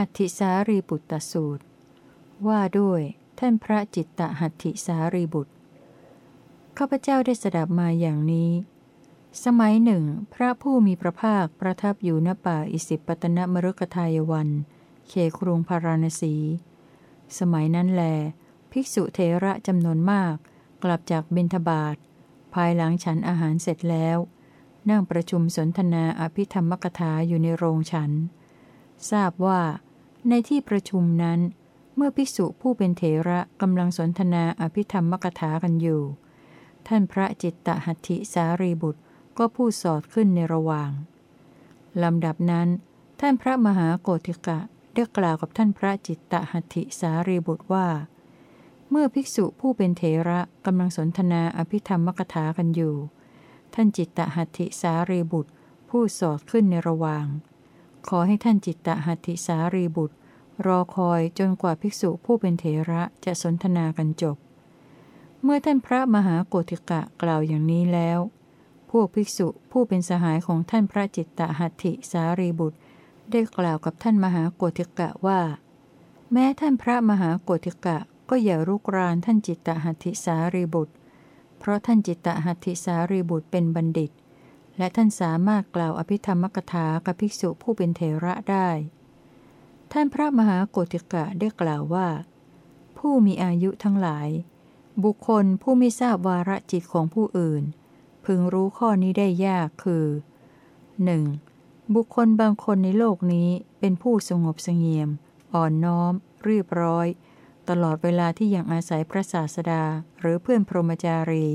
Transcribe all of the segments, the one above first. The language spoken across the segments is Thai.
หัตถิสารีบุตรสูตร ว่าด้วยท่านพระจิตตหัตถิสารีบุตร ข้าพเจ้าได้สดับมาอย่างนี้ สมัยหนึ่ง พระผู้มีพระภาคประทับอยู่ณป่าอิสิปตนมรุกทายวัน เขครุงพาราณสี สมัยนั้นแล ภิกษุเทระจำนวนมาก กลับจากบินทบาทภายหลังฉันอาหารเสร็จแล้ว นั่งประชุมสนทนาอภิธรรมกถาอยู่ในโรงฉัน ทราบว่า ในที่ประชุมนั้น เมื่อภิกษุผู้เป็นเถระกำลังสนทนาอภิธรรมกถากันอยู่ ท่านพระจิตตหัตถิสารีบุตรก็พูดสอดขึ้นในระหว่าง ลำดับนั้น ท่านพระมหาโกธิกะได้กล่าวกับท่านพระจิตตหัตถิสารีบุตรว่า เมื่อภิกษุผู้เป็นเถระกำลังสนทนาอภิธรรมกถากันอยู่ ท่านจิตตหัตถิสารีบุตรพูดสอดขึ้นในระหว่าง ขอให้ท่านจิตตหัตถิสารีบุตร รอคอยจนกว่าภิกษุผู้เป็นเถระจะสนทนากันจบ เมื่อท่านพระมหาโกธิกะกล่าวอย่างนี้แล้ว พวกภิกษุผู้เป็นสหายของท่านพระจิตตหัตถิสารีบุตร ได้กล่าวกับท่านมหาโกธิกะว่า แม้ท่านพระมหาโกธิกะก็อย่ารุกรานท่านจิตตหัตถิสารีบุตร เพราะท่านจิตตหัตถิสารีบุตรเป็นบัณฑิต และท่านสามารถกล่าวอภิธรรมกถากับภิกษุผู้เป็นเถระได้ ท่านพระมหาโกธิกะได้กล่าวว่า ผู้มีอายุทั้งหลาย บุคคลผู้ไม่ทราบวาระจิตของผู้อื่น พึงรู้ข้อนี้ได้ยากคือ 1. บุคคลบางคนในโลกนี้เป็นผู้สงบสงเงียม อ่อนน้อม เรียบร้อย ตลอดเวลาที่ยังอาศัยพระศาสดาหรือเพื่อนพรหมจารี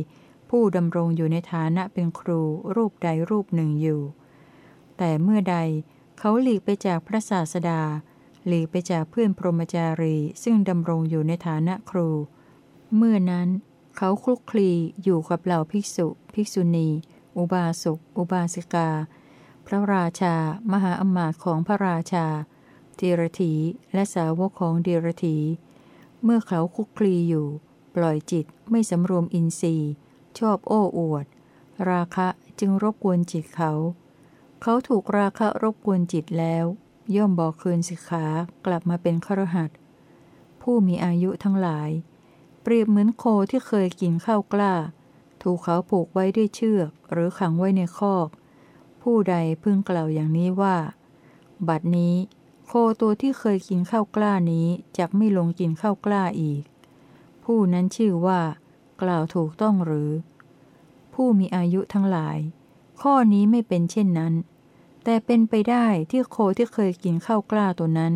ผู้ดำรงอยู่ในฐานะเป็นครูรูปใดรูปหนึ่งอยู่ แต่เมื่อใดเขาหลีกไปจากพระศาสดา หลีกไปจากเพื่อนพรหมจารีซึ่งดำรงอยู่ในฐานะครู เมื่อนั้น เขาคลุกคลีอยู่กับเหล่าภิกษุ ภิกษุณี อุบาสกอุบาสิกา พระราชา มหาอมาตย์ของพระราชาดีรถีและสาวกของดีรถีเมื่อเขาคุกคลีอยู่ ปล่อยจิตไม่สำรวมอินทรีย์ ชอบโอ้อวด ราคะจึงรบกวนจิตเขา เขาถูกราคะรบกวนจิตแล้ว ย่อมบอกคืนสิกขากลับมาเป็นครหัสผู้มีอายุทั้งหลาย เปรียบเหมือนโคที่เคยกินข้าวกล้า ถูกเขาผูกไว้ด้วยเชือก หรือขังไว้ในคอก ผู้ใดพึงกล่าวอย่างนี้ว่า บัดนี้ โคตัวที่เคยกินข้าวกล้านี้จะไม่ลงกินข้าวกล้าอีก ผู้นั้นชื่อว่า กล่าวถูกต้องหรือ ผู้มีอายุทั้งหลาย ข้อนี้ไม่เป็นเช่นนั้น แต่เป็นไปได้ที่โคที่เคยกินข้าวกล้าตัวนั้น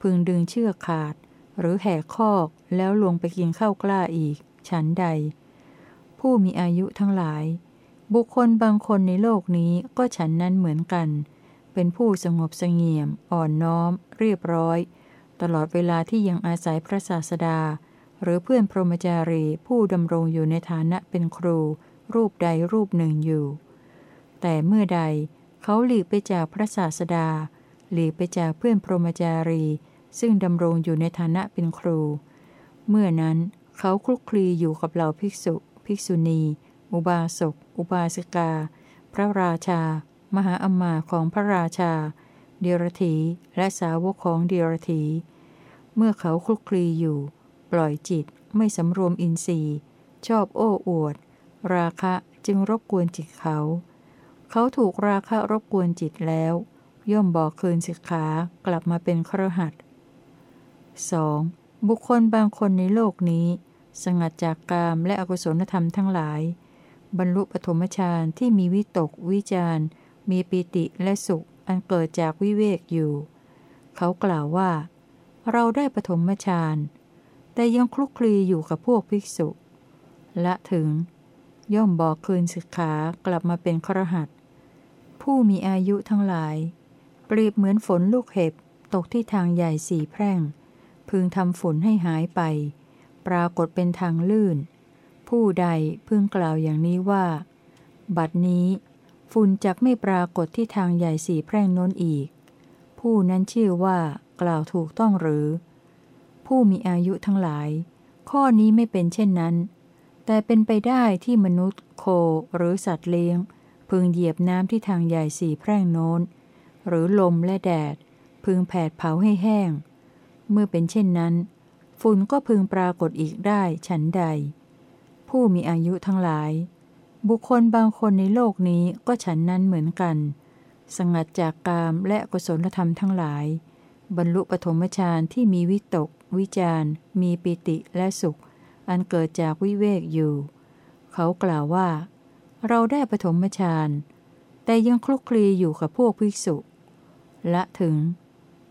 พึงดึงเชือกขาด หรือแหกคอกแล้วลงไปกินข้าวกล้าอีก ฉันใด ผู้มีอายุทั้งหลาย บุคคลบางคนในโลกนี้ก็ฉันนั้นเหมือนกัน เป็นผู้สงบสงเงียม อ่อนน้อม เรียบร้อย ตลอดเวลาที่ยังอาศัยพระศาสดา หรือเพื่อนพรหมจารีผู้ดำรงอยู่ในฐานะเป็นครู รูปใดรูปหนึ่งอยู่ แต่เมื่อใดเขาหลีกไปจากพระศาสดา หลีกไปจากเพื่อนพรหมจารี ซึ่งดำรงอยู่ในฐานะเป็นครู เมื่อนั้นเขาคลุกคลีอยู่กับเหล่าภิกษุ ภิกษุณี อุบาสก อุบาสิกา พระราชา มหาอมาของพระราชา เดียรถีและสาวกของเดียรถี เมื่อเขาคลุกคลีอยู่ ปล่อยจิตไม่สำรวมอินทรีย์ ชอบโอ้อวด ราคะจึงรบกวนจิตเขา เขาถูกราคะรบกวนจิตแล้ว ย่อมบอกคืนสิกขากลับมาเป็นครหัส 2. บุคคลบางคนในโลกนี้ สงัดจากกามและอกุศลธรรมทั้งหลาย บรรลุปฐมฌานที่มีวิตกวิจารมีปิติและสุขอันเกิดจากวิเวกอยู่ เขากล่าวว่า เราได้ปฐมฌาน แต่ยังคลุกคลีอยู่กับพวกภิกษุ และถึง ย่อมบอกคืนสิกขากลับมาเป็นครหัส ผู้มีอายุทั้งหลาย เปรียบเหมือนฝนลูกเห็บ ตกที่ทางใหญ่สี่แพร่ง พึงทำฝนให้หายไป ปรากฏเป็นทางลื่น ผู้ใดพึงกล่าวอย่างนี้ว่า บัดนี้ ฝุ่นจักไม่ปรากฏที่ทางใหญ่สีแพร่งน้นอีก ผู้นั้นชื่อว่ากล่าวถูกต้องหรือ ผู้มีอายุทั้งหลาย ข้อนี้ไม่เป็นเช่นนั้น แต่เป็นไปได้ที่มนุษย์ โคหรือสัตว์เลี้ยง พึงเหยียบน้ำที่ทางใหญ่สี่แพร่งโน้น หรือลมและแดด พึงแผดเผาให้แห้ง เมื่อเป็นเช่นนั้น ฝุ่นก็พึงปรากฏอีกได้ฉันใด ผู้มีอายุทั้งหลาย บุคคลบางคนในโลกนี้ก็ฉันนั้นเหมือนกัน สงัดจากกามและกุศลธรรมทั้งหลายบรรลุปฐมฌานที่มีวิตก วิจารมีปิติและสุข อันเกิดจากวิเวกอยู่ เขากล่าวว่า เราได้ปฐมฌานแต่ยังคลุกคลีอยู่กับพวกภิกษุ ละถึง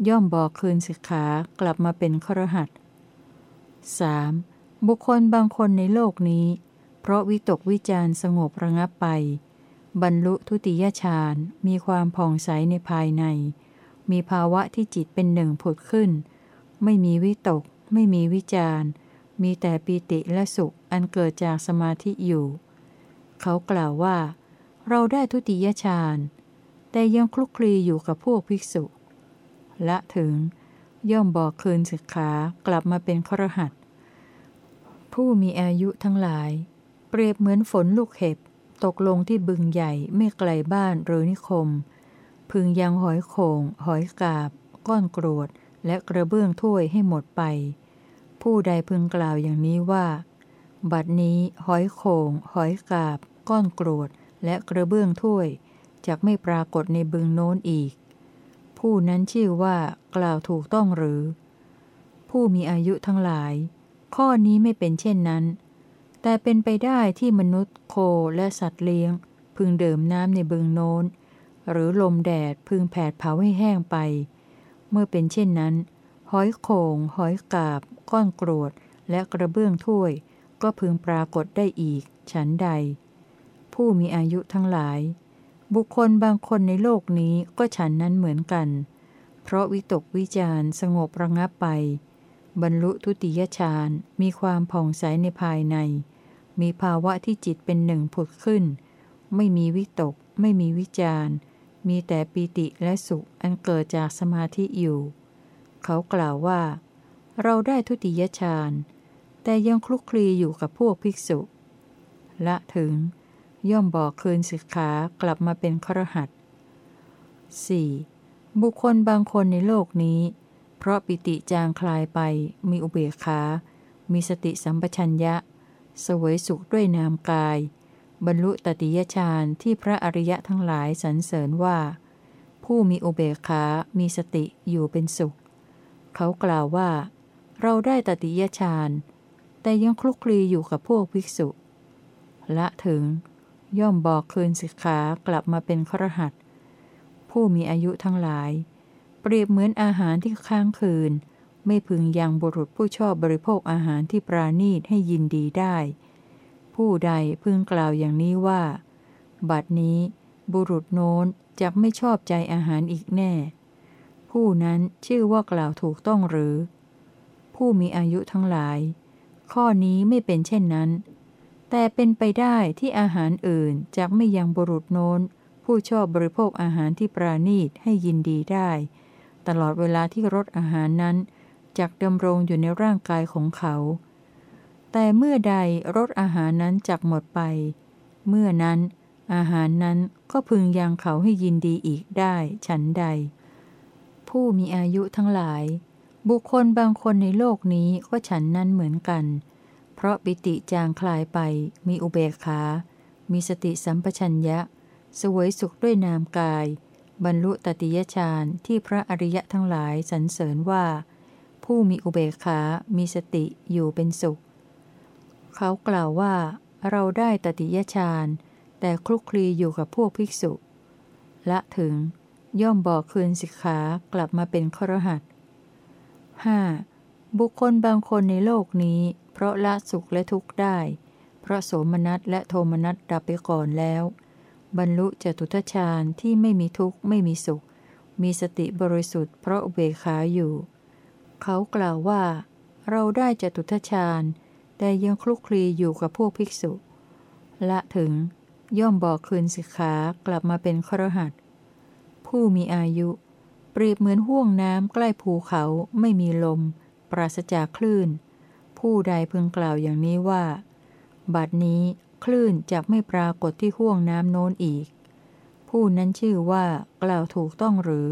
ย่อมบอกคืนสิกขากลับมาเป็นครหัส 3. บุคคลบางคนในโลกนี้ เพราะวิตกวิจารสงบระงับไป บรรลุทุติยฌานมีความผ่องใสในภายใน มีภาวะที่จิตเป็นหนึ่งผุดขึ้น ไม่มีวิตก ไม่มีวิจารมีแต่ปีติและสุขอันเกิดจากสมาธิอยู่ เขากล่าวว่า เราได้ทุติยฌานแต่ยังคลุกคลีอยู่กับพวกภิกษุ และถึงย่อมบอกคืนสิกขากลับมาเป็นครหัสผู้มีอายุทั้งหลาย เปรียบเหมือนฝนลูกเห็บ ตกลงที่บึงใหญ่ไม่ไกลบ้านหรือนิคม พึงยังหอยโขงหอยกาบ ก้อนกรวด และกระเบื้องถ้วยให้หมดไป ผู้ใดพึงกล่าวอย่างนี้ว่า บัดนี้หอยโขงหอยกาบ ก้อนกรวด และกระเบื้องถ้วยจะไม่ปรากฏในบึงโน้นอีก ผู้นั้นชื่อว่ากล่าวถูกต้องหรือ ผู้มีอายุทั้งหลาย ข้อนี้ไม่เป็นเช่นนั้น แต่เป็นไปได้ที่มนุษย์โคและสัตว์เลี้ยง พึงเดิมน้ำในบึงโน้น หรือลมแดดพึงแผดเผาให้แห้งไป เมื่อเป็นเช่นนั้น หอยโขงหอยกาบ ก้อนกรวด และกระเบื้องถ้วย ก็พึงปรากฏได้อีก ฉันใด ผู้มีอายุทั้งหลาย บุคคลบางคนในโลกนี้ก็ฉันนั้นเหมือนกัน เพราะวิตกวิจารสงบระงับไป บรรลุทุติยฌานมีความผ่องใสในภายใน มีภาวะที่จิตเป็นหนึ่งผุดขึ้น ไม่มีวิตก ไม่มีวิจาร มีแต่ปีติและสุขอันเกิดจากสมาธิอยู่ เขากล่าวว่า เราได้ทุติยฌานแต่ยังคลุกคลีอยู่กับพวกภิกษุ ละถึง ย่อมบอกคืนสิกขากลับมาเป็นครหัส 4. บุคคลบางคนในโลกนี้ เพราะปิติจางคลายไป มีอุเบกขา มีสติสัมปชัญญะ สวยสุขด้วยนามกาย บรรลุตติยฌานที่พระอริยะทั้งหลายสรรเสริญว่า ผู้มีอุเบกขา มีสติอยู่เป็นสุข เขากล่าวว่า เราได้ตติยฌานแต่ยังคลุกคลีอยู่กับพวกภิกษุ ละถึง ย่อมบอกคืนสิกขากลับมาเป็นครหัสผู้มีอายุทั้งหลาย เปรียบเหมือนอาหารที่ค้างคืน ไม่พึงยังบุรุษผู้ชอบบริโภคอาหารที่ปราณีตให้ยินดีได้ ผู้ใดพึงกล่าวอย่างนี้ว่า บัดนี้ บุรุษโน้นจะไม่ชอบใจอาหารอีกแน่ ผู้นั้นชื่อว่ากล่าวถูกต้องหรือ ผู้มีอายุทั้งหลาย ข้อนี้ไม่เป็นเช่นนั้น แต่เป็นไปได้ที่อาหารอื่นจะไม่ยังบุรุษโน้น ผู้ชอบบริโภคอาหารที่ปราณีตให้ยินดีได้ ตลอดเวลาที่รสอาหารนั้นจักดำรงอยู่ในร่างกายของเขา แต่เมื่อใดรสอาหารนั้นจักหมดไป เมื่อนั้น อาหารนั้นก็พึงยังเขาให้ยินดีอีกได้ ฉันใด ผู้มีอายุทั้งหลาย บุคคลบางคนในโลกนี้ก็ฉันนั้นเหมือนกัน เพราะปิติจางคลายไป มีอุเบกขา มีสติสัมปชัญญะ สวยสุขด้วยนามกาย บรรลุตติยฌานที่พระอริยะทั้งหลายสรรเสริญว่า ผู้มีอุเบกขา มีสติอยู่เป็นสุข เขากล่าวว่าเราได้ตติยฌานแต่คลุกคลีอยู่กับพวกภิกษุ ละถึงย่อมบอกคืนสิกขากลับมาเป็นครหัส 5. บุคคลบางคนในโลกนี้ เพราะละสุขและทุกข์ได้ เพราะโสมนัสและโทมนัสดับไปก่อนแล้ว บรรลุจตุทชาญที่ไม่มีทุกข์ไม่มีสุข มีสติบริสุทธิ์เพราะเบขาอยู่ เขากล่าวว่า เราได้จตุทชาญ แต่ยังคลุกคลีอยู่กับพวกภิกษุ ละถึงย่อมบอกคืนสิกขากลับมาเป็นครหัสผู้มีอายุ เปรียบเหมือนห่วงน้ำใกล้ภูเขาไม่มีลม ปราศจากคลื่น ผู้ใดพึงกล่าวอย่างนี้ว่า บัดนี้คลื่นจะไม่ปรากฏที่ห่วงน้ำโน้นอีก ผู้นั้นชื่อว่ากล่าวถูกต้องหรือ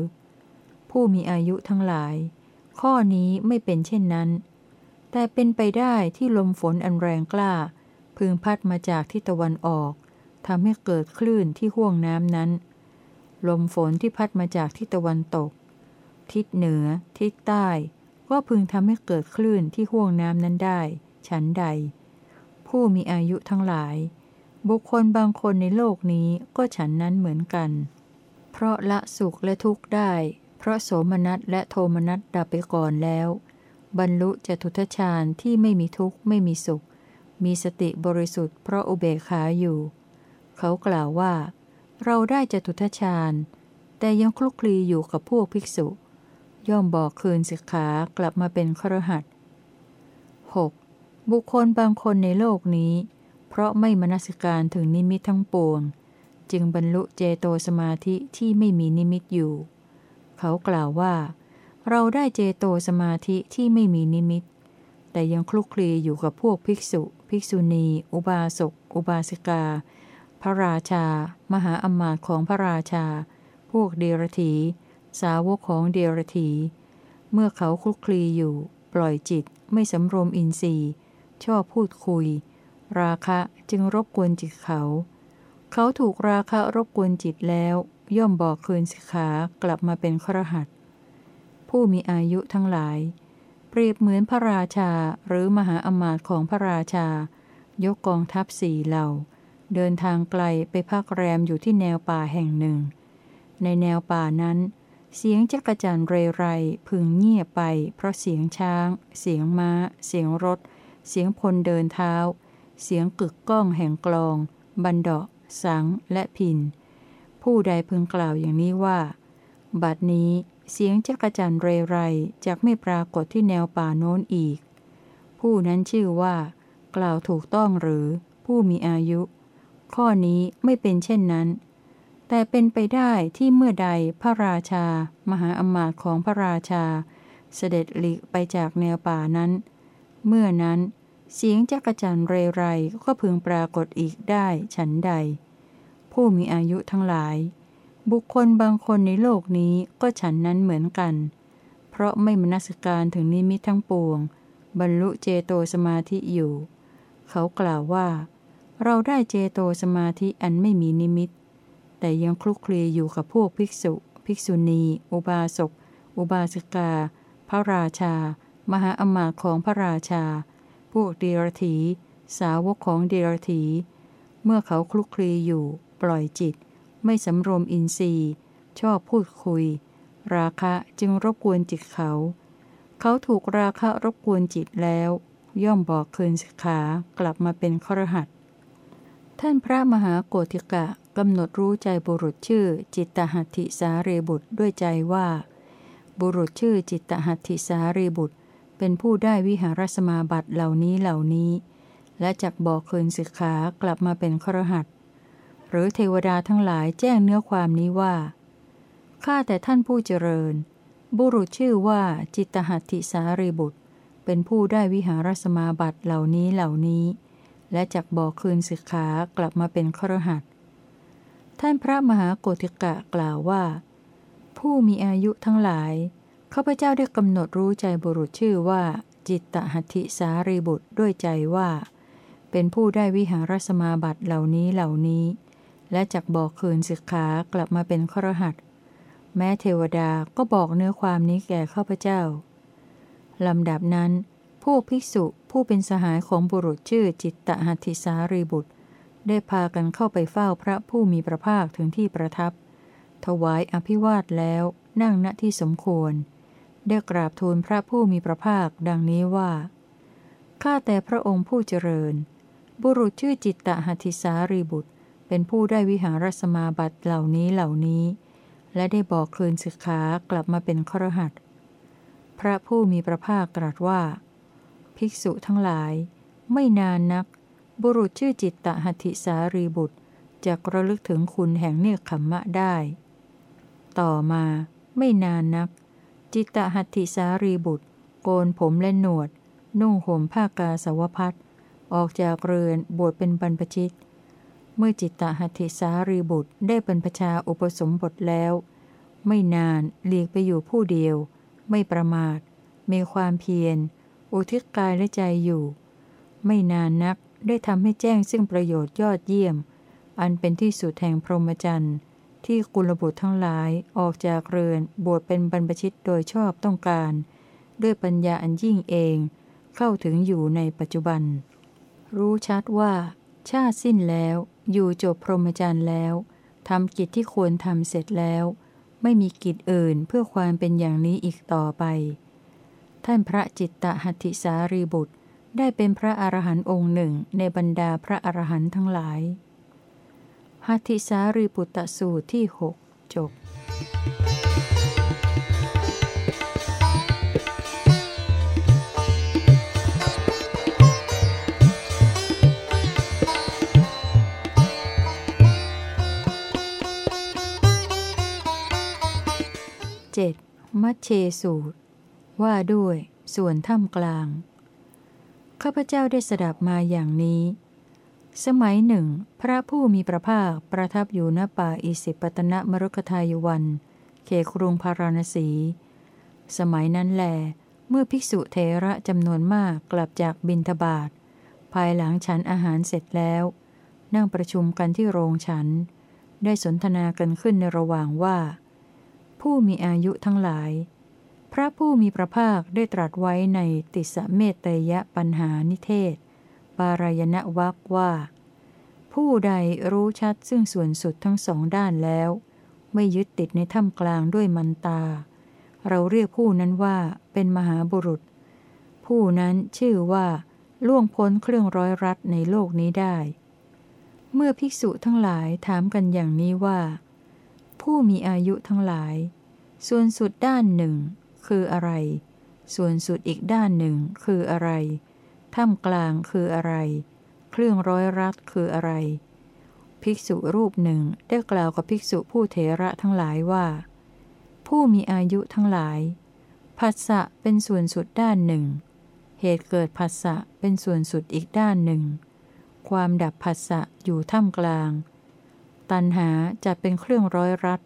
ผู้มีอายุทั้งหลาย ข้อนี้ไม่เป็นเช่นนั้น แต่เป็นไปได้ที่ลมฝนอันแรงกล้า พึงพัดมาจากทิศตะวันออกทำให้เกิดคลื่นที่ห่วงน้ำนั้น ลมฝนที่พัดมาจากทิศตะวันตก ทิศเหนือ ทิศใต้ ก็พึงทำให้เกิดคลื่นที่ห่วงน้ำนั้นได้ ฉันใด ผู้มีอายุทั้งหลาย บุคคลบางคนในโลกนี้ก็ฉันนั้นเหมือนกัน เพราะละสุขและทุกข์ได้ เพราะโสมนัสและโทมนัสดับไปก่อนแล้ว บรรลุจตุทชาญที่ไม่มีทุกข์ไม่มีสุข มีสติบริสุทธิ์เพราะอุเบกขาอยู่ เขากล่าวว่า เราได้จตุทชาญ แต่ยังคลุกคลีอยู่กับพวกภิกษุ ย่อมบอกคืนสิกขากลับมาเป็นครหัส 6. บุคคลบางคนในโลกนี้ เพราะไม่มนสิการถึงนิมิตทั้งปวง จึงบรรลุเจโตสมาธิที่ไม่มีนิมิตอยู่ เขากล่าวว่า เราได้เจโตสมาธิที่ไม่มีนิมิต แต่ยังคลุกคลีอยู่กับพวกภิกษุ ภิกษุณี อุบาสก อุบาสิกา พระราชา มหาอมาตย์ของพระราชา พวกเดรถีสาวกของเดรถีเมื่อเขาคลุกคลีอยู่ ปล่อยจิตไม่สำรวมอินทรีย์ ชอบพูดคุย ราคะจึงรบกวนจิตเขา เขาถูกราคะรบกวนจิตแล้ว ย่อมบอกคืนสิกขากลับมาเป็นครหัส ผู้มีอายุทั้งหลาย เปรียบเหมือนพระราชาหรือมหาอมาตย์ของพระราชา ยกกองทัพสี่เหล่า เดินทางไกลไปพักแรมอยู่ที่แนวป่าแห่งหนึ่ง ในแนวป่านั้น เสียงจักรจันเรไรพึงเงียบไป เพราะเสียงช้าง เสียงม้า เสียงรถ เสียงพลเดินเท้า เสียงกึกก้องแห่งกลอง บันดาะสังและพินผู้ใดพึงกล่าวอย่างนี้ว่า บัดนี้ เสียงจักรจันเรไรจากไม่ปรากฏที่แนวป่าโน้นอีก ผู้นั้นชื่อว่า กล่าวถูกต้องหรือผู้มีอายุ ข้อนี้ไม่เป็นเช่นนั้น แต่เป็นไปได้ที่เมื่อใดพระราชา มหาอมาตย์ของพระราชา เสด็จหลีกไปจากแนวป่านั้น เมื่อนั้นเสียงจักรจันเรไรก็พึงปรากฏอีกได้ฉันใด ผู้มีอายุทั้งหลาย บุคคลบางคนในโลกนี้ก็ฉันนั้นเหมือนกัน เพราะไม่มนสการถึงนิมิตทั้งปวง บรรลุเจโตสมาธิอยู่ เขากล่าวว่า เราได้เจโตสมาธิอันไม่มีนิมิต แต่ยังคลุกคลีอยู่กับพวกภิกษุ ภิกษุณี อุบาสก อุบาสิกา พระราชา มหาอมาตของพระราชา พวกเดรถี สาวกของเดรถี เมื่อเขาคลุกคลีอยู่ ปล่อยจิต ไม่สำรวมอินทรีย์ ชอบพูดคุย ราคะจึงรบกวนจิตเขา เขาถูกราคะรบกวนจิตแล้ว ย่อมบอกคืนสิกขากลับมาเป็นครหัสท่านพระมหาโกธิกะกำหนดรู้ใจบุรุษชื่อจิตตหัตถิสาเรบุตรด้วยใจว่า บุรุษชื่อจิตตหัตถิสาเรบุตร เป็นผู้ได้วิหารสมาบัติเหล่านี้เหล่านี้ และจักบอกคืนสิกขากลับมาเป็นครหัส หรือเทวดาทั้งหลายแจ้งเนื้อความนี้ว่า ข้าแต่ท่านผู้เจริญ บุรุษชื่อว่าจิตตหัตถิสารีบุตร เป็นผู้ได้วิหารสมาบัติเหล่านี้เหล่านี้ และจักบอกคืนสิกขากลับมาเป็นครหัสท่านพระมหาโกธิกะกล่าวว่า ผู้มีอายุทั้งหลายข้าพเจ้าได้กำหนดรู้ใจบุรุษชื่อว่า จิตตหัตถิสารีบุตรด้วยใจว่า เป็นผู้ได้วิหารสมาบัติเหล่านี้เหล่านี้ และจักบอกคืนสิกขากลับมาเป็นครหัสแม้เทวดาก็บอกเนื้อความนี้แก่ข้าพเจ้าลำดับนั้น พวกภิกษุผู้เป็นสหายของบุรุษชื่อจิตตหัติสารีบุตร ได้พากันเข้าไปเฝ้าพระผู้มีพระภาคถึงที่ประทับ ถวายอภิวาทแล้วนั่งณที่สมควร ได้กราบทูลพระผู้มีพระภาคดังนี้ว่า ข้าแต่พระองค์ผู้เจริญ บุรุษชื่อจิตตหัติสารีบุตร เป็นผู้ได้วิหารสมาบัติเหล่านี้เหล่านี้ และได้บอกคืนสิกขากลับมาเป็นครหัสพระผู้มีพระภาคตรัสว่า ภิกษุทั้งหลาย ไม่นานนัก บุรุษชื่อจิตตหัตถิสารีบุตรจะระลึกถึงคุณแห่งเนคขมมะได้ ต่อมาไม่นานนัก จิตตหัตถิสารีบุตร โกนผมและหนวด นุ่งห่มผ้ากาสาวพัดออกจากเรือนบวชเป็นบรรพชิต เมื่อจิตตหัตถิสารีบุตรได้บรรพชาอุปสมบทแล้ว ไม่นานหลีกไปอยู่ผู้เดียว ไม่ประมาท มีความเพียร อุทิศกายและใจอยู่ ไม่นานนักได้ทำให้แจ้งซึ่งประโยชน์ยอดเยี่ยม อันเป็นที่สุดแห่งพรหมจรรย์ที่กุลบุตรทั้งหลายออกจากเรือนบวชเป็นบรรพชิตโดยชอบต้องการ ด้วยปัญญาอันยิ่งเอง เข้าถึงอยู่ในปัจจุบัน รู้ชัดว่า ชาติสิ้นแล้ว อยู่จบพรหมจรรย์แล้วทำกิจที่ควรทำเสร็จแล้ว ไม่มีกิจอื่นเพื่อความเป็นอย่างนี้อีกต่อไป ท่านพระจิตตหัตถิสารีบุตรได้เป็นพระอรหันต์องค์หนึ่งในบรรดาพระอรหันต์ทั้งหลาย หัตถิสารีบุตรสูตรที่หกจบ 7. มัชเชสูตร ว่าด้วย ส่วนถ้ำกลาง ข้าพเจ้าได้สดับมาอย่างนี้ สมัยหนึ่ง พระผู้มีพระภาคประทับอยู่ณป่าอิสิปตนมรุกทายวัน เขครุงพาราณสี สมัยนั้นแล เมื่อภิกษุเทระจำนวนมากกลับจากบินทบาท ภายหลังฉันอาหารเสร็จแล้ว นั่งประชุมกันที่โรงฉัน ได้สนทนากันขึ้นในระหว่างว่า ผู้มีอายุทั้งหลาย พระผู้มีพระภาคได้ตรัสไว้ในติสเมตยะปัญหานิเทศ ปารายณวักว่า ผู้ใดรู้ชัดซึ่งส่วนสุดทั้งสองด้านแล้ว ไม่ยึดติดในถ้ำกลางด้วยมันตา เราเรียกผู้นั้นว่าเป็นมหาบุรุษ ผู้นั้นชื่อว่า ล่วงพ้นเครื่องร้อยรัดในโลกนี้ได้ เมื่อภิกษุทั้งหลายถามกันอย่างนี้ว่า ผู้มีอายุทั้งหลาย ส่วนสุดด้านหนึ่ง คืออะไร ส่วนสุดอีกด้านหนึ่งคืออะไรท่ามกลางคืออะไร เครื่องร้อยรัดคืออะไร ภิกษุรูปหนึ่งได้กล่าวกับภิกษุผู้เถระทั้งหลายว่า ผู้มีอายุทั้งหลายผัสสะเป็นส่วนสุดด้านหนึ่ง เหตุเกิดผัสสะเป็นส่วนสุดอีกด้านหนึ่ง ความดับผัสสะอยู่ท่ามกลาง ตันหาจะเป็นเครื่องร้อยรัด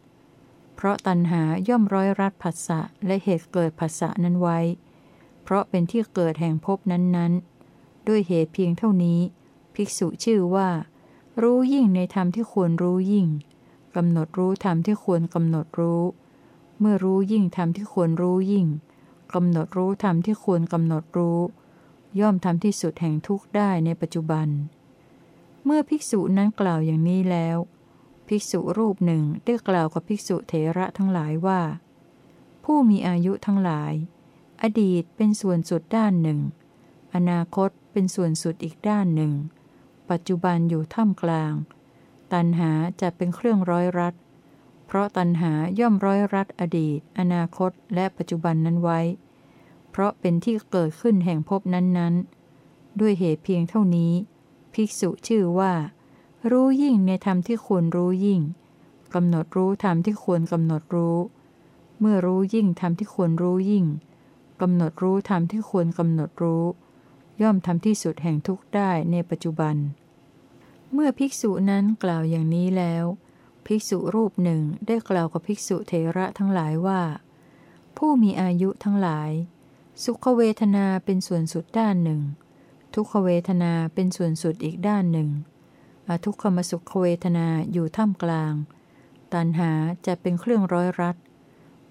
เพราะตันหาย่อมร้อยรัดผัสสะและเหตุเกิดผัสสะนั้นไว้ เพราะเป็นที่เกิดแห่งภพนั้นๆ ด้วยเหตุเพียงเท่านี้ ภิกษุชื่อว่า รู้ยิ่งในธรรมที่ควรรู้ยิ่งกำหนดรู้ธรรมที่ควรกำหนดรู้ เมื่อรู้ยิ่งธรรมที่ควรรู้ยิ่งกำหนดรู้ธรรมที่ควรกำหนดรู้ ย่อมทำที่สุดแห่งทุกข์ได้ในปัจจุบัน เมื่อภิกษุนั้นกล่าวอย่างนี้แล้ว ภิกษุรูปหนึ่งได้กล่าวกับภิกษุเถระทั้งหลายว่า ผู้มีอายุทั้งหลาย อดีตเป็นส่วนสุดด้านหนึ่ง อนาคตเป็นส่วนสุดอีกด้านหนึ่ง ปัจจุบันอยู่ท่ามกลาง ตันหาจะเป็นเครื่องร้อยรัด เพราะตันหาย่อมร้อยรัดอดีต อนาคตและปัจจุบันนั้นไว้ เพราะเป็นที่เกิดขึ้นแห่งภพนั้นๆ ด้วยเหตุเพียงเท่านี้ ภิกษุชื่อว่า รู้ยิ่งในธรรมที่ควรรู้ยิ่งกำหนดรู้ธรรมที่ควรกำหนดรู้ เมื่อรู้ยิ่งธรรมที่ควรรู้ยิ่งกำหนดรู้ธรรมที่ควรกำหนดรู้ ย่อมทำที่สุดแห่งทุกข์ได้ในปัจจุบัน เมื่อภิกษุนั้นกล่าวอย่างนี้แล้ว ภิกษุรูปหนึ่งได้กล่าวกับภิกษุเทระทั้งหลายว่า ผู้มีอายุทั้งหลาย สุขเวทนาเป็นส่วนสุดด้านหนึ่ง ทุกขเวทนาเป็นส่วนสุดอีกด้านหนึ่ง อทุกขมสุขเวทนาอยู่ท่ามกลาง ตันหาจะเป็นเครื่องร้อยรัด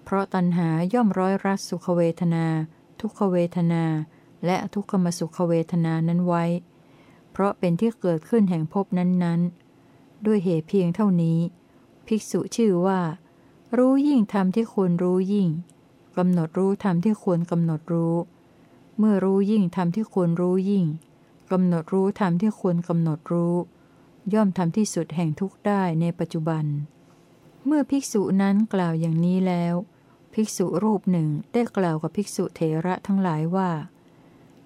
เพราะตันหาย่อมร้อยรัดสุขเวทนา ทุกขเวทนา และทุกขมสุขเวทนานั้นไว้ เพราะเป็นที่เกิดขึ้นแห่งภพนั้นๆ ด้วยเหตุเพียงเท่านี้ ภิกษุชื่อว่า รู้ยิ่งธรรมที่ควรรู้ยิ่งกำหนดรู้ธรรมที่ควรกำหนดรู้ เมื่อรู้ยิ่งธรรมที่ควรรู้ยิ่งกำหนดรู้ธรรมที่ควรกำหนดรู้ ย่อมทำที่สุดแห่งทุกข์ได้ในปัจจุบัน เมื่อภิกษุนั้นกล่าวอย่างนี้แล้ว ภิกษุรูปหนึ่งได้กล่าวกับภิกษุเถระทั้งหลายว่า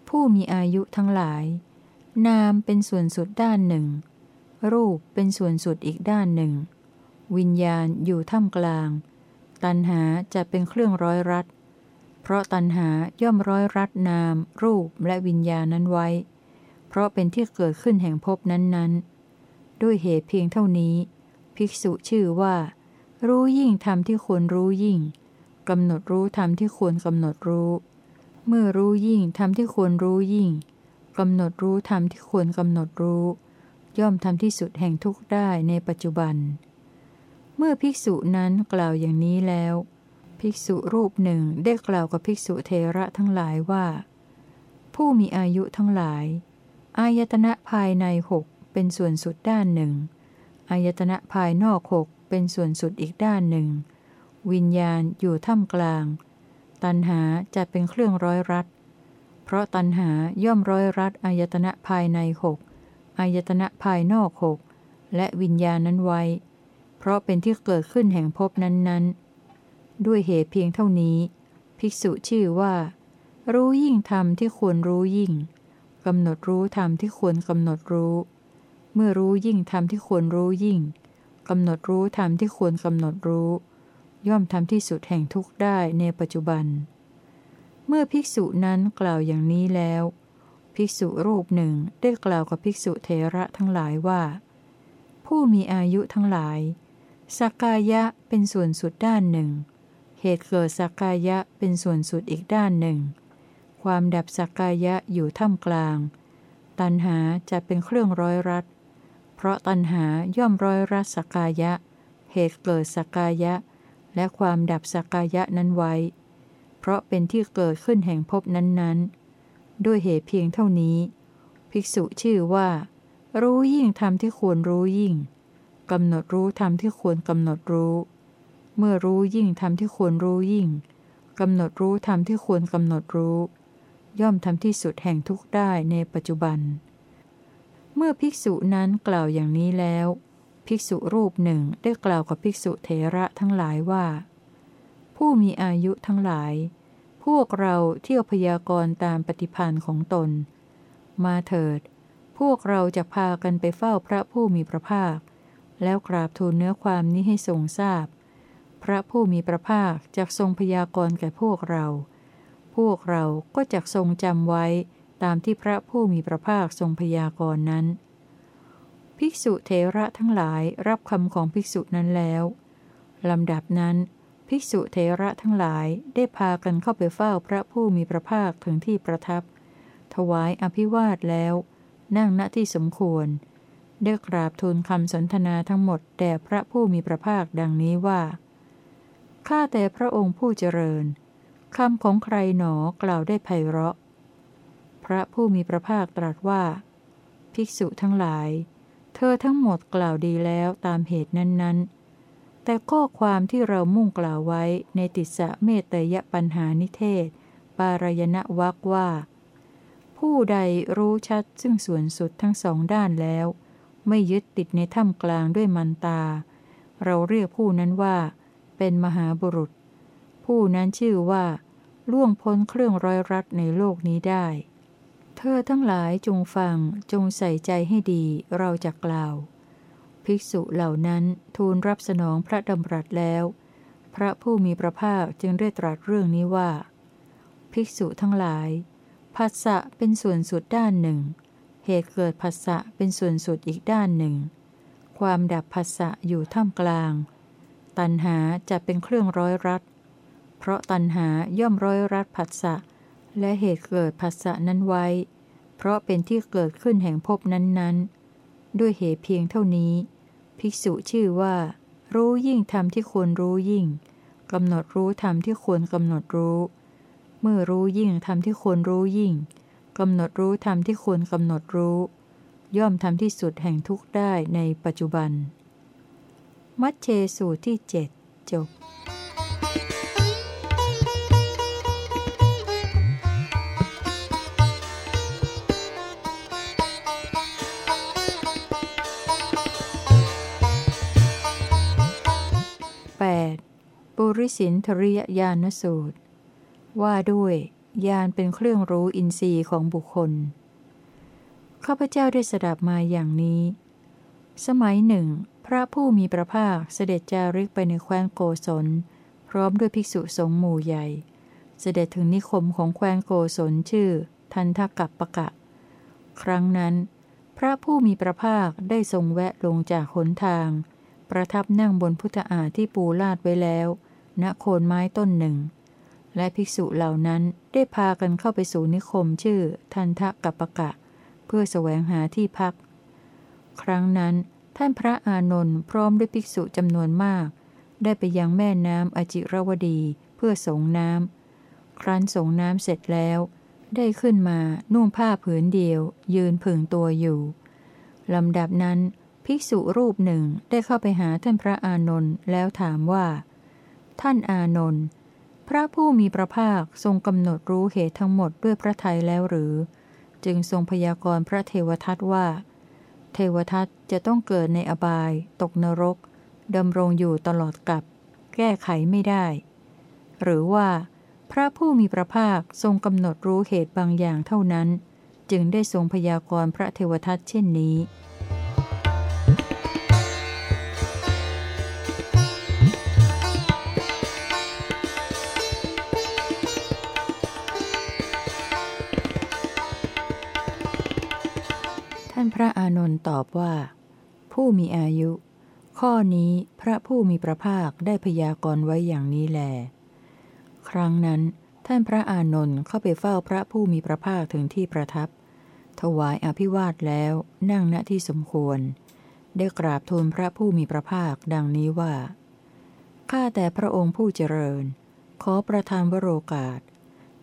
ผู้มีอายุทั้งหลาย นามเป็นส่วนสุดด้านหนึ่ง รูปเป็นส่วนสุดอีกด้านหนึ่ง วิญญาณอยู่ท่ามกลาง ตัณหาจะเป็นเครื่องร้อยรัดเพราะตัณหาย่อมร้อยรัดนาม รูปและวิญญาณนั้นไว้ เพราะเป็นที่เกิดขึ้นแห่งภพนั้นๆ ด้วยเหตุเพียงเท่านี้ ภิกษุชื่อว่า รู้ยิ่งธรรมที่ควรรู้ยิ่งกำหนดรู้ธรรมที่ควรกำหนดรู้ เมื่อรู้ยิ่งธรรมที่ควรรู้ยิ่งกำหนดรู้ธรรมที่ควรกำหนดรู้ ย่อมทำที่สุดแห่งทุกข์ได้ในปัจจุบัน เมื่อภิกษุนั้นกล่าวอย่างนี้แล้ว ภิกษุรูปหนึ่งได้กล่าวกับภิกษุเทระทั้งหลายว่า ผู้มีอายุทั้งหลาย อายตนะภายในหก เป็นส่วนสุดด้านหนึ่ง อายตนะภายนอกหกเป็นส่วนสุดอีกด้านหนึ่ง วิญญาณอยู่ท่ามกลาง ตันหาจะเป็นเครื่องร้อยรัด เพราะตันหาย่อมร้อยรัดอายตนะภายในหกอายตนะภายนอกหกและวิญญาณนั้นไว้ เพราะเป็นที่เกิดขึ้นแห่งภพนั้นๆ ด้วยเหตุเพียงเท่านี้ ภิกษุชื่อว่า รู้ยิ่งธรรมที่ควรรู้ยิ่งกำหนดรู้ธรรมที่ควรกำหนดรู้ เมื่อรู้ยิ่งธรรมที่ควรรู้ยิ่งกำหนดรู้ธรรมที่ควรกำหนดรู้ ย่อมทำที่สุดแห่งทุกข์ได้ในปัจจุบัน เมื่อภิกษุนั้นกล่าวอย่างนี้แล้ว ภิกษุรูปหนึ่งได้กล่าวกับภิกษุเทระทั้งหลายว่า ผู้มีอายุทั้งหลายสักกายะเป็นส่วนสุดด้านหนึ่ง เหตุเกิดสักกายะเป็นส่วนสุดอีกด้านหนึ่ง ความดับสักกายะอยู่ท่ามกลาง ตันหาจะเป็นเครื่องร้อยรัด เพราะตันหาย่อมร้อยรัดสักายะ เหตุเกิดสกายะ และความดับสกายะนั้นไว้พราะเป็นที่เกิดขึ้นแห่งภพนั้นๆ ด้วยเหตุเพียงเท่านี้ ภิกษุชื่อว่า รู้ยิ่งธรรมที่ควรรู้ยิ่งกำหนดรู้ธรรมที่ควรกำหนดรู้ เมื่อรู้ยิ่งธรรมที่ควรรู้ยิ่งกำหนดรู้ธรรมที่ควรกำหนดรู้ ย่อมทำที่สุดแห่งทุกได้ในปัจจุบัน เมื่อภิกษุนั้นกล่าวอย่างนี้แล้ว ภิกษุรูปหนึ่งได้กล่าวกับภิกษุเถระทั้งหลายว่า ผู้มีอายุทั้งหลาย พวกเราเที่ยวพยากรณ์ตามปฏิพันธ์ของตน มาเถิด พวกเราจะพากันไปเฝ้าพระผู้มีพระภาค แล้วกราบทูลเนื้อความนี้ให้ทรงทราบพพระผู้มีพระภาคจะทรงพยากรณ์แก่พวกเรา พวกเราก็จะทรงจำไว้ ตามที่พระผู้มีพระภาคทรงพยากรณ์นั้น ภิกษุเทระทั้งหลายรับคำของภิกษุนั้นแล้วลำดับนั้น ภิกษุเทระทั้งหลายได้พากันเข้าไปเฝ้าพระผู้มีพระภาคถึงที่ประทับ ถวายอภิวาทแล้ว นั่งณที่สมควร ได้กราบทูลคำสนทนาทั้งหมดแด่พระผู้มีพระภาคดังนี้ว่า ข้าแต่พระองค์ผู้เจริญคำของใครหนอกล่าวได้ไพเราะ พระผู้มีพระภาคตรัสว่า ภิกษุทั้งหลาย เธอทั้งหมดกล่าวดีแล้วตามเหตุนั้นๆ แต่ข้อความที่เรามุ่งกล่าวไว้ในติสะเมตยปัญหานิเทศ ปารยณวักว่า ผู้ใดรู้ชัดซึ่งส่วนสุดทั้งสองด้านแล้ว ไม่ยึดติดในถ้ำกลางด้วยมันตา เราเรียกผู้นั้นว่า เป็นมหาบุรุษ ผู้นั้นชื่อว่าล่วงพ้นเครื่องร้อยรัดในโลกนี้ได้ เธอทั้งหลายจงฟังจงใส่ใจให้ดีเราจะกล่าว ภิกษุเหล่านั้นทูลรับสนองพระดำรัสแล้ว พระผู้มีพระภาคจึงได้ตรัสเรื่องนี้ว่า ภิกษุทั้งหลายภาษะเป็นส่วนสุดด้านหนึ่ง เหตุเกิดภาษะเป็นส่วนสุดอีกด้านหนึ่ง ความดับภาษะอยู่ท่ามกลาง ตัณหาจะเป็นเครื่องร้อยรัด เพราะตัณหาย่อมร้อยรัดภาษะ และเหตุเกิดภาษะนั้นไว้ เพราะเป็นที่เกิดขึ้นแห่งภพนั้นๆ ด้วยเหตุเพียงเท่านี้ ภิกษุชื่อว่า รู้ยิ่งธรรมที่ควรรู้ยิ่งกำหนดรู้ธรรมที่ควรกำหนดรู้ เมื่อรู้ยิ่งธรรมที่ควรรู้ยิ่งกำหนดรู้ธรรมที่ควรกำหนดรู้ ย่อมทำที่สุดแห่งทุกข์ได้ในปัจจุบัน มัชเชสูตรที่เจ็ดจบ ริสินทริยญาณสูตร ว่าด้วยญาณเป็นเครื่องรู้อินทรีย์ของบุคคล ข้าพเจ้าได้สดับมาอย่างนี้ สมัยหนึ่ง พระผู้มีพระภาคเสด็จจาริกไปในแคว้นโกศล พร้อมด้วยภิกษุสงฆ์หมู่ใหญ่ เสด็จถึงนิคมของแคว้นโกศลชื่อ ทันทกับปะกะ ครั้งนั้น พระผู้มีพระภาคได้ทรงแวะลงจากหนทางประทับนั่งบนพุทธาที่ปูลาดไว้แล้ว ณโคนไม้ต้นหนึ่ง และภิกษุเหล่านั้นได้พากันเข้าไปสู่นิคมชื่อทันทะกัปปะกะ เพื่อแสวงหาที่พัก ครั้งนั้นท่านพระอานนท์พร้อมด้วยภิกษุจำนวนมาก ได้ไปยังแม่น้ำอจิรวดีเพื่อสงน้ำครั้นสงน้ำเสร็จแล้ว ได้ขึ้นมานุ่งผ้าผืนเดียว ยืนผึ่งตัวอยู่ลำดับนั้น ภิกษุรูปหนึ่งได้เข้าไปหาท่านพระอานนท์แล้วถามว่า ท่านอานนท์พระผู้มีพระภาคทรงกำหนดรู้เหตุทั้งหมดด้วยพระทัยแล้วหรือ จึงทรงพยากรณ์พระเทวทัตว่า เทวทัตจะต้องเกิดในอบาย ตกนรกดำรงอยู่ตลอดกับ แก้ไขไม่ได้ หรือว่า พระผู้มีพระภาคทรงกำหนดรู้เหตุบางอย่างเท่านั้น จึงได้ทรงพยากรณ์พระเทวทัตเช่นนี้านพระอนนท์ตอบว่า ผู้มีอายุ ข้อนี้พระผู้มีพระภาคได้พยากรณ์ไว้อย่างนี้แล ครั้งนั้น ท่านพระอานนท์เข้าไปเฝ้าพระผู้มีพระภาคถึงที่ประทับ ถวายอภิวาทแล้วนั่งณที่สมควร ได้กราบทูลพระผู้มีพระภาคดังนี้ว่า ข้าแต่พระองค์ผู้เจริญ ขอประทานวโรกาส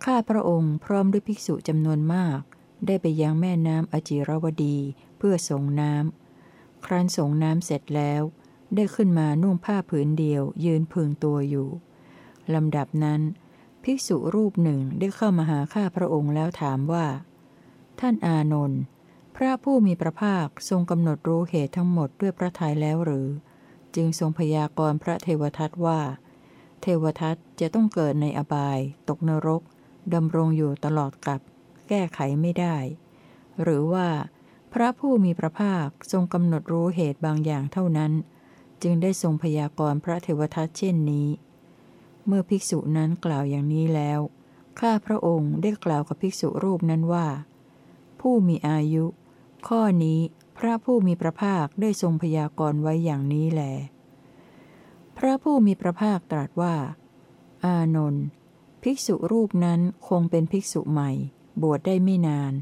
ข้าพระองค์พร้อมด้วยภิกษุจำนวนมากได้ไปยังแม่น้ำอจิรวดี พื่อส่งน้ำ ครั้นส่งน้ำเสร็จแล้ว ได้ขึ้นมานุ่งผ้าผืนเดียวยืนพึงตัวอยู่ ลำดับนั้น ภิกษุรูปหนึ่งได้เข้ามาหาข้าพระองค์แล้วถามว่า ท่านอานนท์ พระผู้มีพระภาคทรงกำหนดรู้เหตุทั้งหมดด้วยพระทัยแล้วหรือ จึงทรงพยากรณ์พระเทวทัตว่า เทวทัตจะต้องเกิดในอบาย ตกนรกดำรงอยู่ตลอดกับ แก้ไขไม่ได้ หรือว่า พระผู้มีพระภาคทรงกำหนดรู้เหตุบางอย่างเท่านั้น จึงได้ทรงพยากรณ์พระเทวทัตเช่นนี้ เมื่อภิกษุนั้นกล่าวอย่างนี้แล้ว ข้าพระองค์ได้กล่าวกับภิกษุรูปนั้นว่า ผู้มีอายุ ข้อนี้พระผู้มีพระภาคได้ทรงพยากรณ์ไว้อย่างนี้แล พระผู้มีพระภาคตรัสว่า อานนท์ภิกษุรูปนั้นคงเป็นภิกษุใหม่ บวชได้ไม่นาน